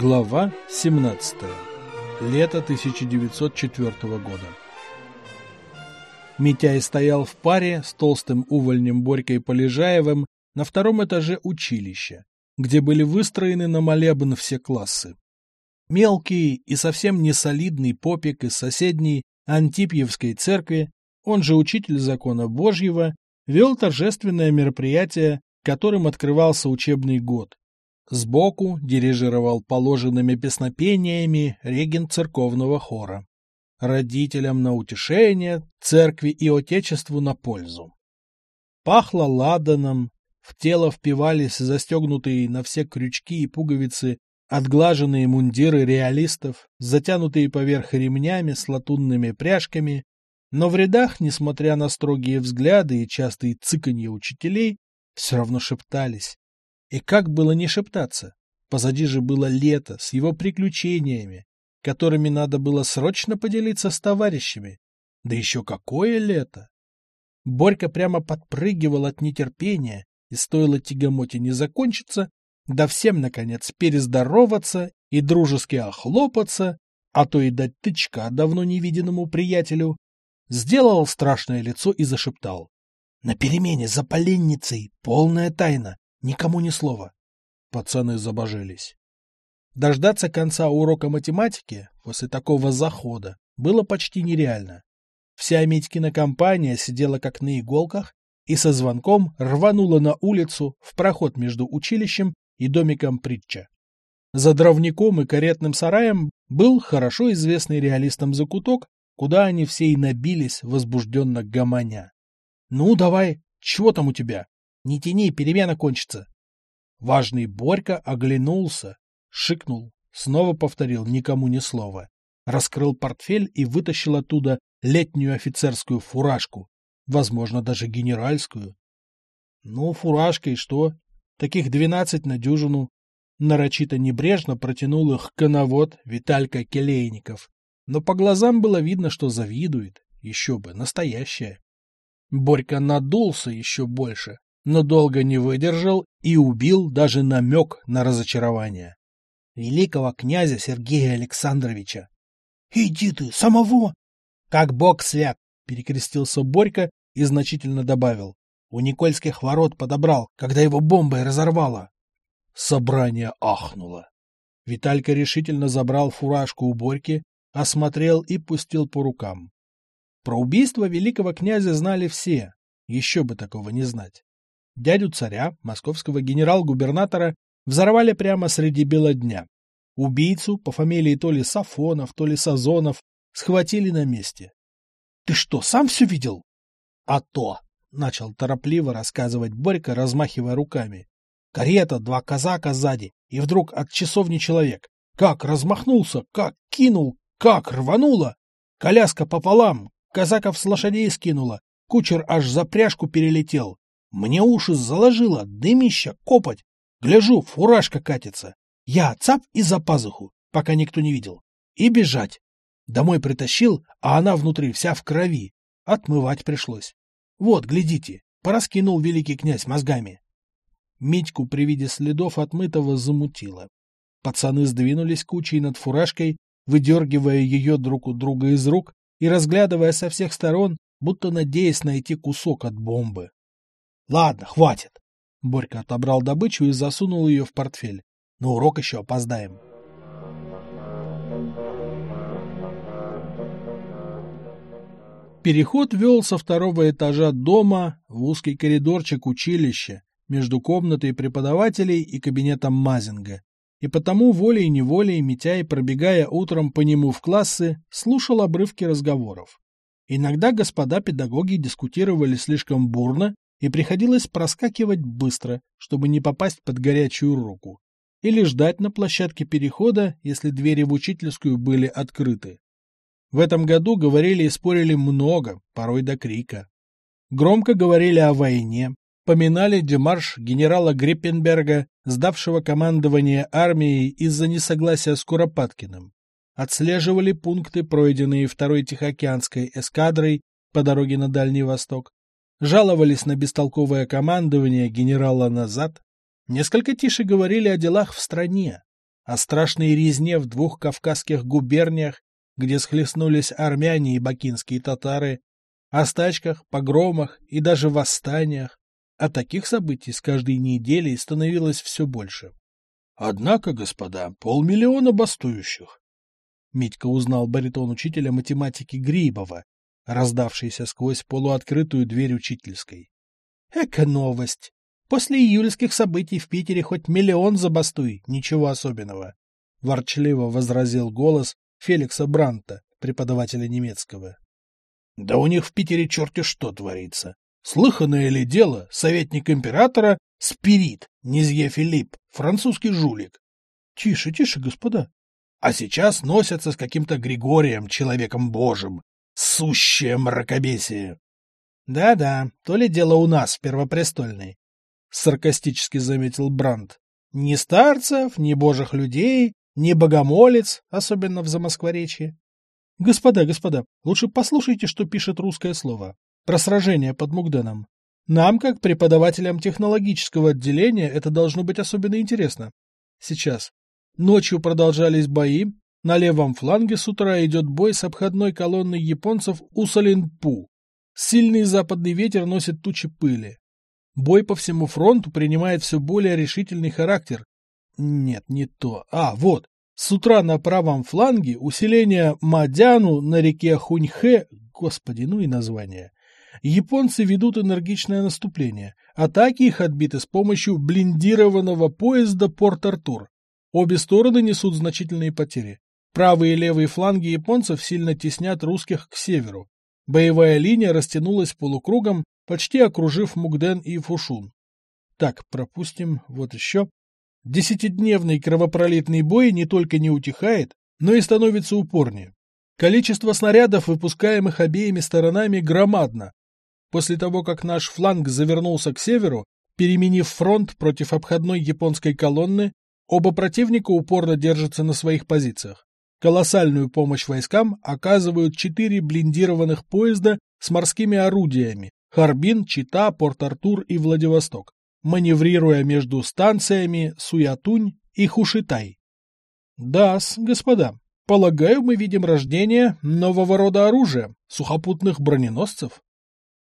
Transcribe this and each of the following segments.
Глава 17. Лето 1904 года. Митяй стоял в паре с толстым увольнем Борькой Полежаевым на втором этаже училища, где были выстроены на молебн все классы. Мелкий и совсем не солидный попик из соседней Антипьевской церкви, он же учитель закона Божьего, вел торжественное мероприятие, которым открывался учебный год. Сбоку дирижировал положенными песнопениями регент церковного хора. Родителям на утешение, церкви и отечеству на пользу. Пахло ладаном, в тело впивались застегнутые на все крючки и пуговицы отглаженные мундиры реалистов, затянутые поверх ремнями с латунными пряжками, но в рядах, несмотря на строгие взгляды и частые цыканье учителей, все равно шептались. И как было не шептаться? Позади же было лето с его приключениями, которыми надо было срочно поделиться с товарищами. Да еще какое лето! Борька прямо подпрыгивал от нетерпения, и стоило тягомоте не закончиться, да всем, наконец, перездороваться и дружески охлопаться, а то и дать тычка давно невиденному приятелю, сделал страшное лицо и зашептал. «На перемене за поленницей полная тайна, никому ни слова». Пацаны забожились. Дождаться конца урока математики после такого захода было почти нереально. Вся Митькина компания сидела как на иголках и со звонком рванула на улицу в проход между училищем и домиком Притча. За дровником и каретным сараем был хорошо известный реалистам закуток, куда они все и набились, возбужденно гомоня. — Ну, давай, чего там у тебя? Не тяни, перемена кончится. Важный Борька оглянулся, шикнул, снова повторил никому ни слова, раскрыл портфель и вытащил оттуда летнюю офицерскую фуражку, возможно, даже генеральскую. Ну, фуражка и что? Таких двенадцать на дюжину. Нарочито небрежно протянул их коновод Виталька Келейников. Но по глазам было видно, что завидует. Еще бы, настоящая. Борька надулся еще больше, но долго не выдержал и убил даже намек на разочарование. Великого князя Сергея Александровича. — Иди ты, самого! — Как бог свят! — перекрестился Борька и значительно добавил. У Никольских ворот подобрал, когда его бомбой разорвало. Собрание ахнуло. Виталька решительно забрал фуражку у Борьки, осмотрел и пустил по рукам. Про убийство великого князя знали все, еще бы такого не знать. Дядю царя, московского генерал-губернатора, взорвали прямо среди бела дня. Убийцу по фамилии то ли Сафонов, то ли Сазонов схватили на месте. — Ты что, сам все видел? — А то! — начал торопливо рассказывать Борька, размахивая руками. Карета, два казака сзади, и вдруг от часовни человек. Как размахнулся, как кинул, как рвануло! Коляска пополам, казаков с лошадей скинула, кучер аж за пряжку перелетел. Мне уши заложило, дымища, копоть. Гляжу, фуражка катится. Я цап и за пазуху, пока никто не видел. И бежать. Домой притащил, а она внутри вся в крови. Отмывать пришлось. Вот, глядите, пораскинул великий князь мозгами. Митьку при виде следов отмытого замутило. Пацаны сдвинулись кучей над фуражкой, выдергивая ее друг у друга из рук и разглядывая со всех сторон, будто надеясь найти кусок от бомбы. — Ладно, хватит. Борька отобрал добычу и засунул ее в портфель. На урок еще опоздаем. — Переход вел со второго этажа дома в узкий коридорчик училища между комнатой преподавателей и кабинетом Мазинга. И потому волей-неволей Митяй, пробегая утром по нему в классы, слушал обрывки разговоров. Иногда господа педагоги дискутировали слишком бурно, и приходилось проскакивать быстро, чтобы не попасть под горячую руку, или ждать на площадке перехода, если двери в учительскую были открыты. В этом году говорили и спорили много, порой до крика. Громко говорили о войне, поминали демарш генерала Гриппенберга, сдавшего командование армией из-за несогласия с Куропаткиным. Отслеживали пункты, пройденные второй Тихоокеанской эскадрой по дороге на Дальний Восток. Жаловались на бестолковое командование генерала назад. Несколько тише говорили о делах в стране. о страшной резне в двух кавказских губерниях, где схлестнулись армяне и бакинские татары, о стачках, погромах и даже восстаниях. А таких событий с каждой неделей становилось все больше. Однако, господа, полмиллиона бастующих. Митька узнал баритон учителя математики Грибова, раздавшийся сквозь полуоткрытую дверь учительской. Эка новость! После июльских событий в Питере хоть миллион забастуй, ничего особенного. Ворчливо возразил голос Феликса Бранта, преподавателя немецкого. Да у них в Питере черти что творится. Слыханное ли дело, советник императора — Спирит, Низье Филипп, французский жулик. Тише, тише, господа. А сейчас носятся с каким-то Григорием, человеком божьим. Сущее мракобесие. Да-да, то ли дело у нас, первопрестольной. — саркастически заметил Бранд. «Ни старцев, ни божих людей, ни богомолец, особенно в Замоскворечье. Господа, господа, лучше послушайте, что пишет русское слово. Про сражение под Мугденом. Нам, как преподавателям технологического отделения, это должно быть особенно интересно. Сейчас. Ночью продолжались бои. На левом фланге с утра идет бой с обходной колонной японцев у Салинпу. Сильный западный ветер носит тучи пыли. Бой по всему фронту принимает все более решительный характер. Нет, не то. А, вот. С утра на правом фланге усиление Мадяну на реке Хуньхэ, господи, ну и название. Японцы ведут энергичное наступление. Атаки их отбиты с помощью блиндированного поезда Порт-Артур. Обе стороны несут значительные потери. Правые и левые фланги японцев сильно теснят русских к северу. Боевая линия растянулась полукругом почти окружив Мугден и Фушун. Так, пропустим, вот еще. Десятидневный кровопролитный бой не только не утихает, но и становится упорнее. Количество снарядов, выпускаемых обеими сторонами, громадно. После того, как наш фланг завернулся к северу, переменив фронт против обходной японской колонны, оба противника упорно держатся на своих позициях. Колоссальную помощь войскам оказывают четыре блиндированных поезда с морскими орудиями, Харбин, Чита, Порт-Артур и Владивосток, маневрируя между станциями Суятунь и Хушитай. да господа, полагаю, мы видим рождение нового рода оружия, сухопутных броненосцев.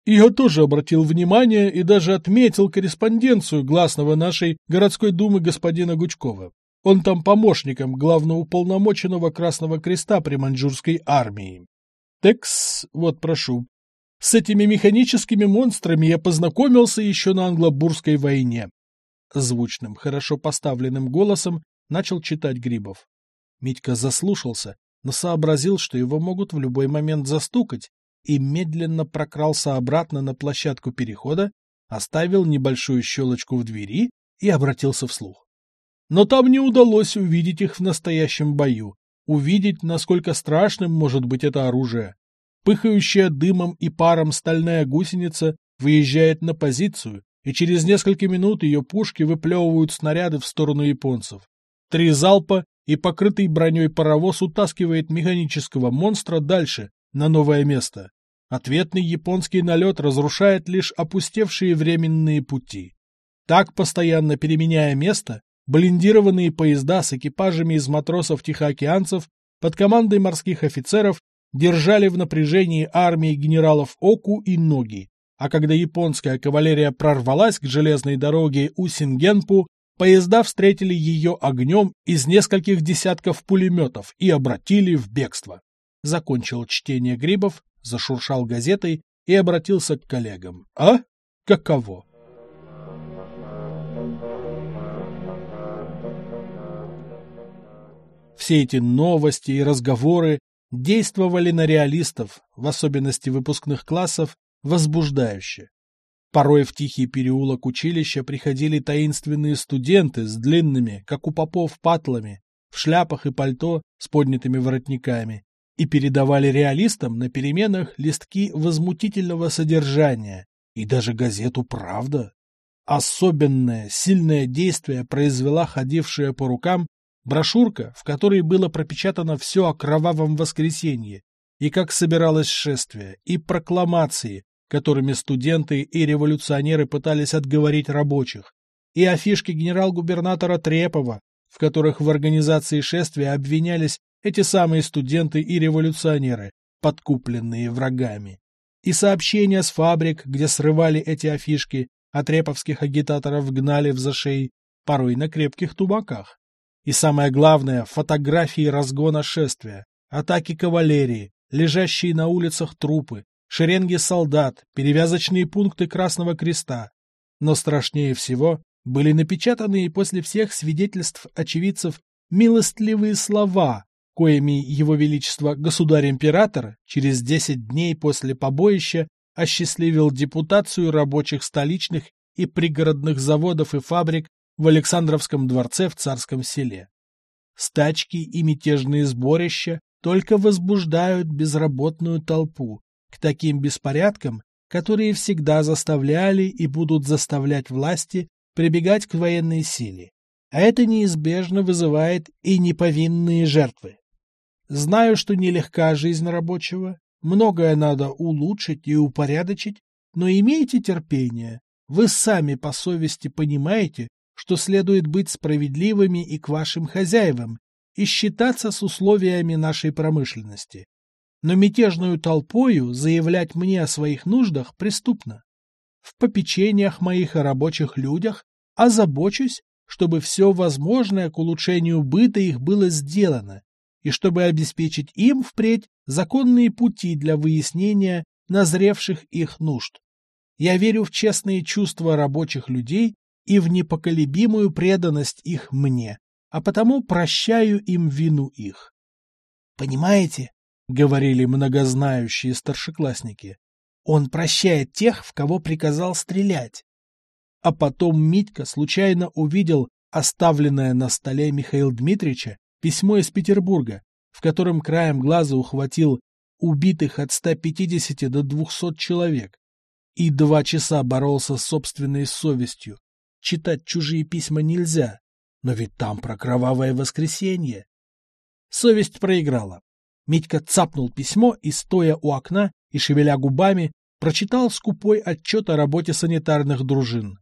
Я тоже обратил внимание и даже отметил корреспонденцию гласного нашей городской думы господина Гучкова. Он там помощником главноуполномоченного Красного Креста при маньчжурской армии. Текс, вот прошу, с этими механическими монстрами я познакомился еще на англобурской войне. Звучным, хорошо поставленным голосом начал читать Грибов. Митька заслушался, но сообразил, что его могут в любой момент застукать, и медленно прокрался обратно на площадку перехода, оставил небольшую щелочку в двери и обратился вслух. Но там не удалось увидеть их в настоящем бою, увидеть, насколько страшным может быть это оружие. Пыхающая дымом и паром стальная гусеница выезжает на позицию, и через несколько минут ее пушки выплевывают снаряды в сторону японцев. Три залпа, и покрытый броней паровоз утаскивает механического монстра дальше, на новое место. Ответный японский налет разрушает лишь опустевшие временные пути. Так, постоянно переменяя место, блиндированные поезда с экипажами из матросов-тихоокеанцев под командой морских офицеров держали в напряжении армии генералов Оку и Ноги, а когда японская кавалерия прорвалась к железной дороге у Сингенпу, поезда встретили ее огнем из нескольких десятков пулеметов и обратили в бегство. Закончил чтение Грибов, зашуршал газетой и обратился к коллегам. А? Каково? Все эти новости и разговоры действовали на реалистов, в особенности выпускных классов, возбуждающе. Порой в тихий переулок училища приходили таинственные студенты с длинными, как у попов, патлами, в шляпах и пальто с поднятыми воротниками, и передавали реалистам на переменах листки возмутительного содержания и даже газету «Правда». Особенное, сильное действие произвела ходившая по рукам Брошюрка, в которой было пропечатано все о кровавом воскресенье, и как собиралось шествие, и прокламации, которыми студенты и революционеры пытались отговорить рабочих, и афишки генерал-губернатора Трепова, в которых в организации шествия обвинялись эти самые студенты и революционеры, подкупленные врагами. И сообщения с фабрик, где срывали эти афишки, а треповских агитаторов гнали в зашей, порой на крепких тубаках. И самое главное, фотографии разгона шествия, атаки кавалерии, лежащие на улицах трупы, шеренги солдат, перевязочные пункты Красного Креста. Но страшнее всего были напечатанные после всех свидетельств очевидцев милостливые слова, коими его величество государь-император через десять дней после побоища осчастливил депутацию рабочих столичных и пригородных заводов и фабрик в Александровском дворце в Царском селе. Стачки и мятежные сборища только возбуждают безработную толпу к таким беспорядкам, которые всегда заставляли и будут заставлять власти прибегать к военной силе. А это неизбежно вызывает и неповинные жертвы. Знаю, что нелегка жизнь рабочего, многое надо улучшить и упорядочить, но имейте терпение. Вы сами по совести понимаете, что следует быть справедливыми и к вашим хозяевам, и считаться с условиями нашей промышленности. Но мятежную толпою заявлять мне о своих нуждах преступно. В попечениях моих о рабочих людях озабочусь, чтобы все возможное к улучшению быта их было сделано, и чтобы обеспечить им впредь законные пути для выяснения назревших их нужд. Я верю в честные чувства рабочих людей и в непоколебимую преданность их мне а потому прощаю им вину их. «Понимаете?» — говорили многознающие старшеклассники. «Он прощает тех, в кого приказал стрелять». А потом Митька случайно увидел оставленное на столе Михаил Дмитриевича письмо из Петербурга, в котором краем глаза ухватил убитых от 150 до 200 человек, и два часа боролся с собственной совестью. Читать чужие письма нельзя, но ведь там про кровавое воскресенье. Совесть проиграла. Митька цапнул письмо и, стоя у окна и шевеля губами, прочитал скупой отчет о работе санитарных дружин.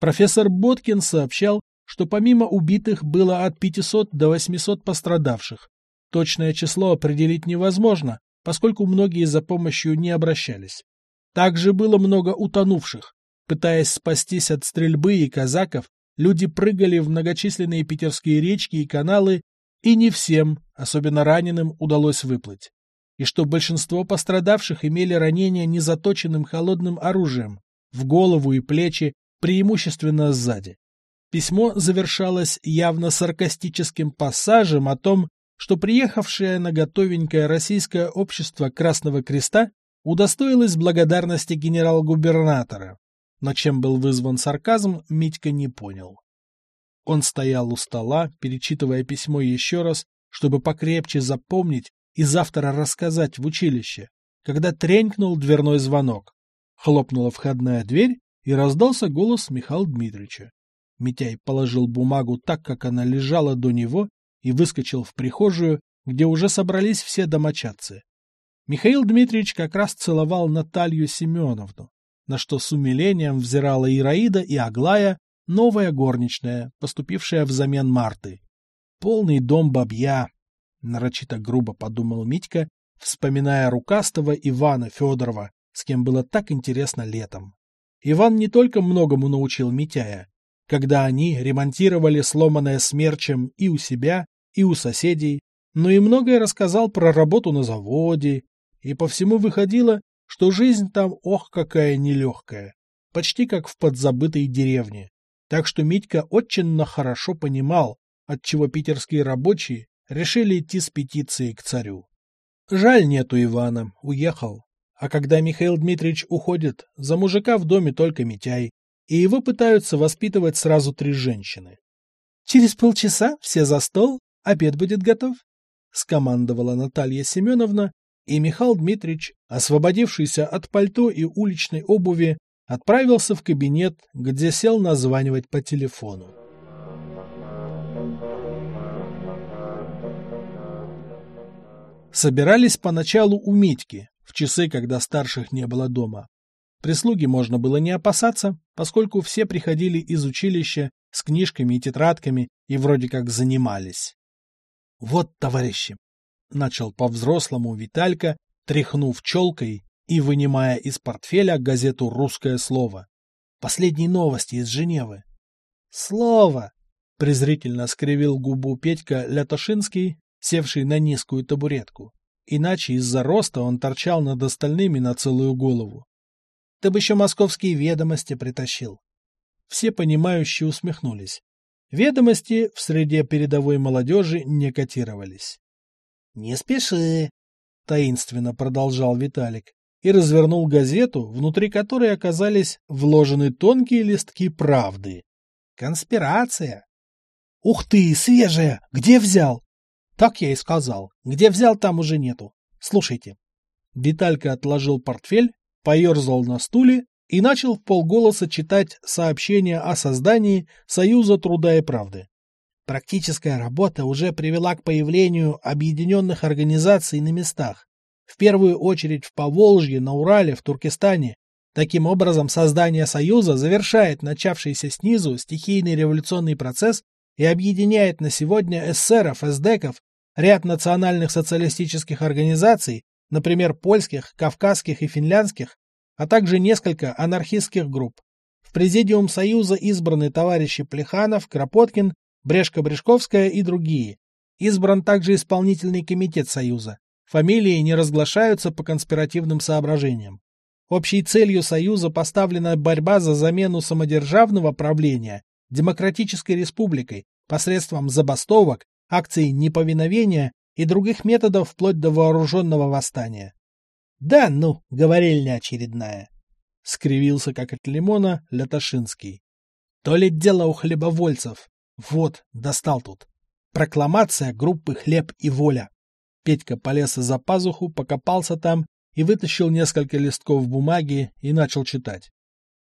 Профессор Боткин сообщал, что помимо убитых было от 500 до 800 пострадавших. Точное число определить невозможно, поскольку многие за помощью не обращались. Также было много утонувших. Пытаясь спастись от стрельбы и казаков, люди прыгали в многочисленные питерские речки и каналы, и не всем, особенно раненым, удалось выплыть. И что большинство пострадавших имели ранения незаточенным холодным оружием, в голову и плечи, преимущественно сзади. Письмо завершалось явно саркастическим пассажем о том, что приехавшее на готовенькое российское общество Красного Креста удостоилось благодарности генерал-губернатора, но чем был вызван сарказм, Митька не понял. Он стоял у стола, перечитывая письмо еще раз, чтобы покрепче запомнить и завтра рассказать в училище, когда тренькнул дверной звонок. Хлопнула входная дверь, и раздался голос Михаила Дмитриевича. Митяй положил бумагу так, как она лежала до него, и выскочил в прихожую, где уже собрались все домочадцы. Михаил Дмитриевич как раз целовал Наталью Семеновну на что с умилением взирала Ираида и Аглая, новая горничная, поступившая взамен Марты. «Полный дом бабья», — нарочито грубо подумал Митька, вспоминая рукастого Ивана Федорова, с кем было так интересно летом. Иван не только многому научил Митяя. Когда они ремонтировали сломанное смерчем и у себя, и у соседей, но и многое рассказал про работу на заводе, и по всему выходило, что жизнь там ох какая нелегкая, почти как в подзабытой деревне. Так что Митька очень хорошо понимал, отчего питерские рабочие решили идти с петицией к царю. Жаль нету Ивана, уехал. А когда Михаил Дмитриевич уходит, за мужика в доме только Митяй, и его пытаются воспитывать сразу три женщины. «Через полчаса все за стол, обед будет готов», — скомандовала Наталья Семеновна и Михаил Дмитриевич, освободившийся от пальто и уличной обуви, отправился в кабинет, где сел названивать по телефону. Собирались поначалу у Митьки, в часы, когда старших не было дома. Прислуги можно было не опасаться, поскольку все приходили из училища с книжками и тетрадками и вроде как занимались. Вот, товарищи, начал по-взрослому Виталька, тряхнув челкой и вынимая из портфеля газету «Русское слово». Последние новости из Женевы. Слово! презрительно скривил губу Петька Лятошинский, севший на низкую табуретку. Иначе из-за роста он торчал над остальными на целую голову. Ты бы еще московские ведомости притащил. Все понимающие усмехнулись. Ведомости в среде передовой молодежи не котировались. — Не спеши, — таинственно продолжал Виталик и развернул газету, внутри которой оказались вложены тонкие листки правды. Конспирация. Ух ты, свежая! Где взял? Так я и сказал. Где взял, там уже нету. Слушайте. Виталька отложил портфель, поерзал на стуле и начал в полголоса читать сообщение о создании Союза труда и правды. Практическая работа уже привела к появлению объединенных организаций на местах, в первую очередь в Поволжье, на Урале, в Туркестане. Таким образом, создание Союза завершает начавшийся снизу стихийный революционный процесс и объединяет на сегодня эсеров, эсдеков, ряд национальных социалистических организаций, например, польских, кавказских и финляндских, а также несколько анархистских групп. В Президиум Союза избраны товарищи Плеханов, Кропоткин, Брешко-Брешковская и другие. Избран также исполнительный комитет Союза. Фамилии не разглашаются по конспиративным соображениям. Общей целью Союза поставлена борьба за замену самодержавного правления демократической республикой посредством забастовок, акций неповиновения и других методов вплоть до вооруженного восстания. Да, ну, говорильня очередная. Скривился, как от лимона, Лятошинский. То ли дело у хлебовольцев. Вот, достал тут. Прокламация группы «Хлеб и воля». Петька полез за пазуху, покопался там и вытащил несколько листков бумаги и начал читать.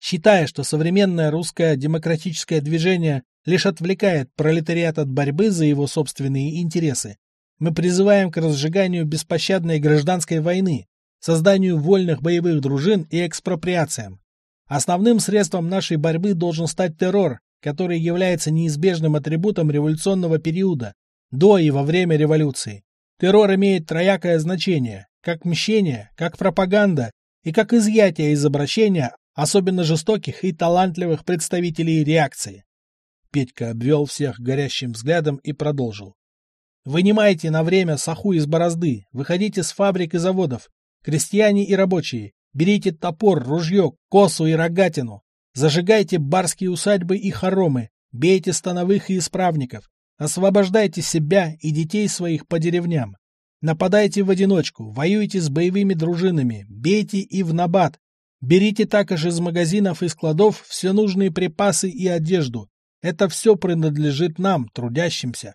Считая, что современное русское демократическое движение лишь отвлекает пролетариат от борьбы за его собственные интересы, мы призываем к разжиганию беспощадной гражданской войны, созданию вольных боевых дружин и экспроприациям. Основным средством нашей борьбы должен стать террор, который является неизбежным атрибутом революционного периода, до и во время революции. Террор имеет троякое значение, как мщение, как пропаганда и как изъятие из обращения особенно жестоких и талантливых представителей реакции. Петька обвел всех горящим взглядом и продолжил. Вынимайте на время саху из борозды, выходите с фабрик и заводов, Крестьяне и рабочие, берите топор, ружье, косу и рогатину. Зажигайте барские усадьбы и хоромы, бейте становых и исправников. Освобождайте себя и детей своих по деревням. Нападайте в одиночку, воюйте с боевыми дружинами, бейте и в набат. Берите также из магазинов и складов все нужные припасы и одежду. Это все принадлежит нам, трудящимся.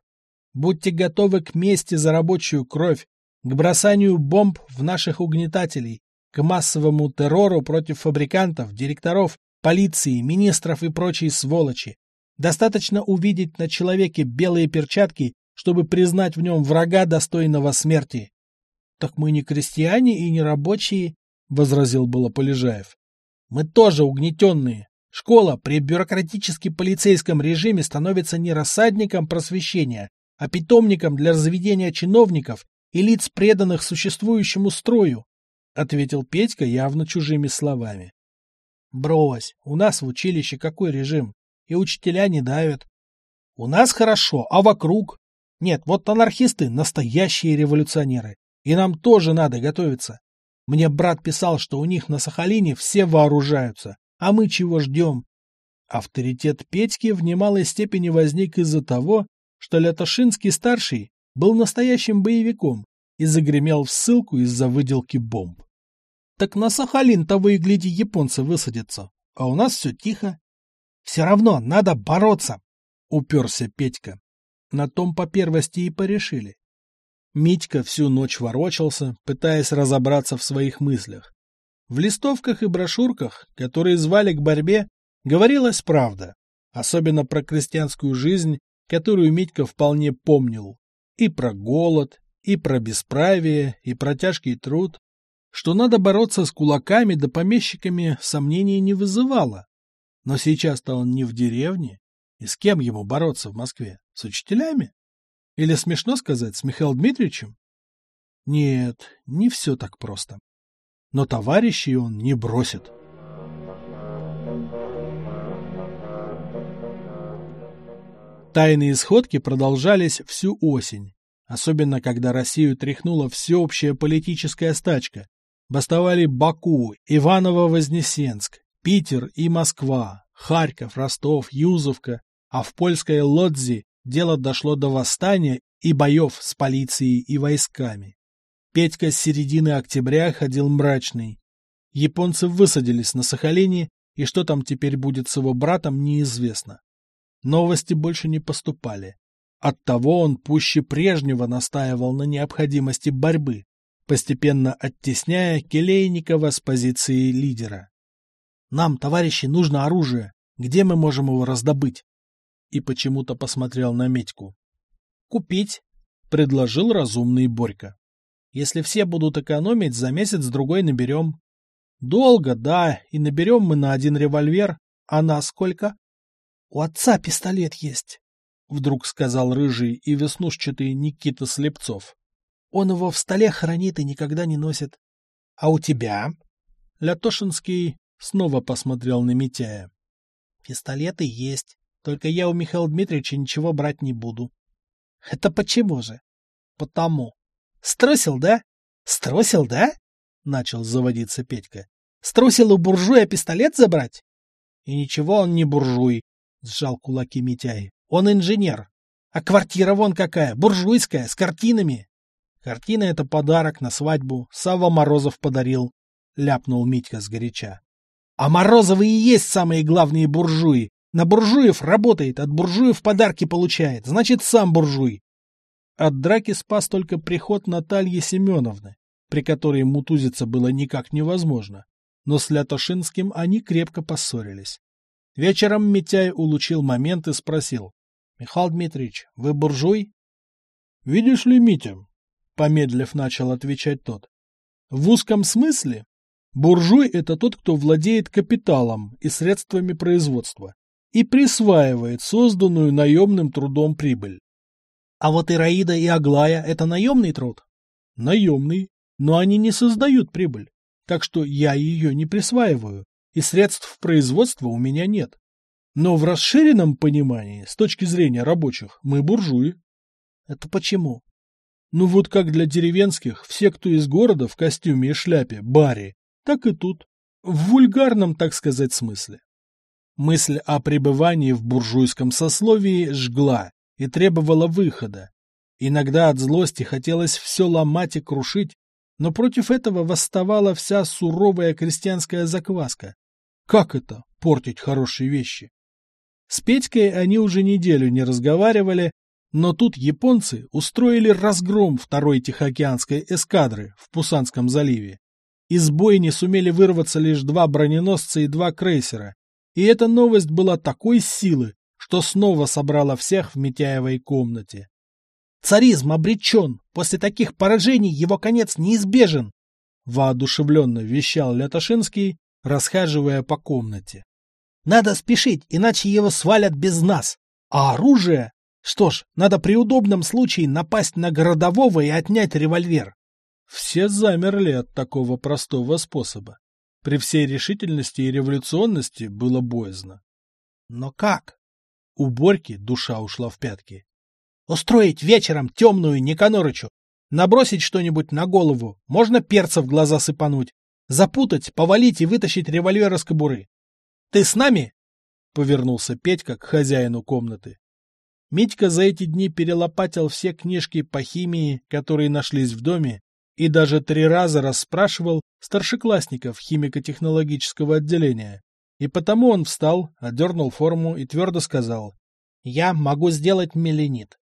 Будьте готовы к мести за рабочую кровь, к бросанию бомб в наших угнетателей, к массовому террору против фабрикантов, директоров, полиции, министров и прочей сволочи. Достаточно увидеть на человеке белые перчатки, чтобы признать в нем врага, достойного смерти. — Так мы не крестьяне и не рабочие, — возразил было Полежаев. — Мы тоже угнетенные. Школа при бюрократически-полицейском режиме становится не рассадником просвещения, а питомником для разведения чиновников и лиц, преданных существующему строю, — ответил Петька явно чужими словами. — Брось, у нас в училище какой режим? И учителя не давят. У нас хорошо, а вокруг? Нет, вот анархисты — настоящие революционеры, и нам тоже надо готовиться. Мне брат писал, что у них на Сахалине все вооружаются, а мы чего ждем? Авторитет Петьки в немалой степени возник из-за того, что Лятошинский-старший был настоящим боевиком и загремел в ссылку из-за выделки бомб. Так на Сахалин того и гляди японцы высадятся, а у нас все тихо. Все равно надо бороться, уперся Петька. На том по первости и порешили. Митька всю ночь ворочался, пытаясь разобраться в своих мыслях. В листовках и брошюрках, которые звали к борьбе, говорилась правда, особенно про крестьянскую жизнь, которую Митька вполне помнил. И про голод, и про бесправие, и про тяжкий труд. Что надо бороться с кулаками да помещиками, сомнений не вызывало. Но сейчас-то он не в деревне. И с кем ему бороться в Москве? С учителями? Или смешно сказать, с Михаилом Дмитриевичем? Нет, не все так просто. Но товарищей он не бросит. Тайные сходки продолжались всю осень, особенно когда Россию тряхнула всеобщая политическая стачка. Бастовали Баку, Иваново-Вознесенск, Питер и Москва, Харьков, Ростов, Юзовка, а в польской Лодзи дело дошло до восстания и боев с полицией и войсками. Петька с середины октября ходил мрачный. Японцы высадились на Сахалине, и что там теперь будет с его братом, неизвестно. Новости больше не поступали. Оттого он пуще прежнего настаивал на необходимости борьбы, постепенно оттесняя Келейникова с позиции лидера. «Нам, товарищи, нужно оружие. Где мы можем его раздобыть?» И почему-то посмотрел на Медьку. «Купить», — предложил разумный Борька. «Если все будут экономить, за месяц-другой наберем». «Долго, да, и наберем мы на один револьвер. А на сколько?» «У отца пистолет есть», — вдруг сказал рыжий и веснушчатый Никита Слепцов. «Он его в столе хранит и никогда не носит». «А у тебя?» Лятошинский снова посмотрел на Митяя. «Пистолеты есть, только я у Михаила Дмитриевича ничего брать не буду». «Это почему же?» «Потому». «Струсил, да? Струсил, да?» — начал заводиться Петька. «Струсил у буржуя пистолет забрать?» «И ничего он не буржуй», — сжал кулаки Митяй. «Он инженер. А квартира вон какая, буржуйская, с картинами». «Картина — это подарок на свадьбу. Савва Морозов подарил», — ляпнул Митька сгоряча. «А Морозовы и есть самые главные буржуи. На буржуев работает, от буржуев подарки получает. Значит, сам буржуй». От драки спас только приход Натальи Семеновны, при которой мутузиться было никак невозможно. Но с Лятошинским они крепко поссорились. Вечером Митяй улучил момент и спросил. — Михаил Дмитриевич, вы буржуй? — Видишь ли, Митя, — помедлив начал отвечать тот, — в узком смысле буржуй — это тот, кто владеет капиталом и средствами производства и присваивает созданную наемным трудом прибыль. А вот Ираида и Аглая — это наемный труд? Наемный, но они не создают прибыль, так что я ее не присваиваю и средств производства у меня нет. Но в расширенном понимании, с точки зрения рабочих, мы буржуи. Это почему? Ну вот как для деревенских, все, кто из города в костюме и шляпе, баре, так и тут. В вульгарном, так сказать, смысле. Мысль о пребывании в буржуйском сословии жгла и требовала выхода. Иногда от злости хотелось все ломать и крушить, но против этого восставала вся суровая крестьянская закваска. Как это — портить хорошие вещи? С Петькой они уже неделю не разговаривали, но тут японцы устроили разгром второй Тихоокеанской эскадры в Пусанском заливе. Из бойни сумели вырваться лишь два броненосца и два крейсера, и эта новость была такой силы, что снова собрала всех в Митяевой комнате. Царизм обречен. После таких поражений его конец неизбежен. Воодушевленно вещал Лятошинский, расхаживая по комнате. Надо спешить, иначе его свалят без нас. А оружие? Что ж, надо при удобном случае напасть на городового и отнять револьвер. Все замерли от такого простого способа. При всей решительности и революционности было боязно. Но как? У Борьки душа ушла в пятки. Устроить вечером темную Никанорычу. Набросить что-нибудь на голову. Можно перца в глаза сыпануть. Запутать, повалить и вытащить револьвер из кобуры. Ты с нами? Повернулся Петька к хозяину комнаты. Митька за эти дни перелопатил все книжки по химии, которые нашлись в доме, и даже три раза расспрашивал старшеклассников химико-технологического отделения. И потому он встал, одернул форму и твердо сказал, «Я могу сделать меленит.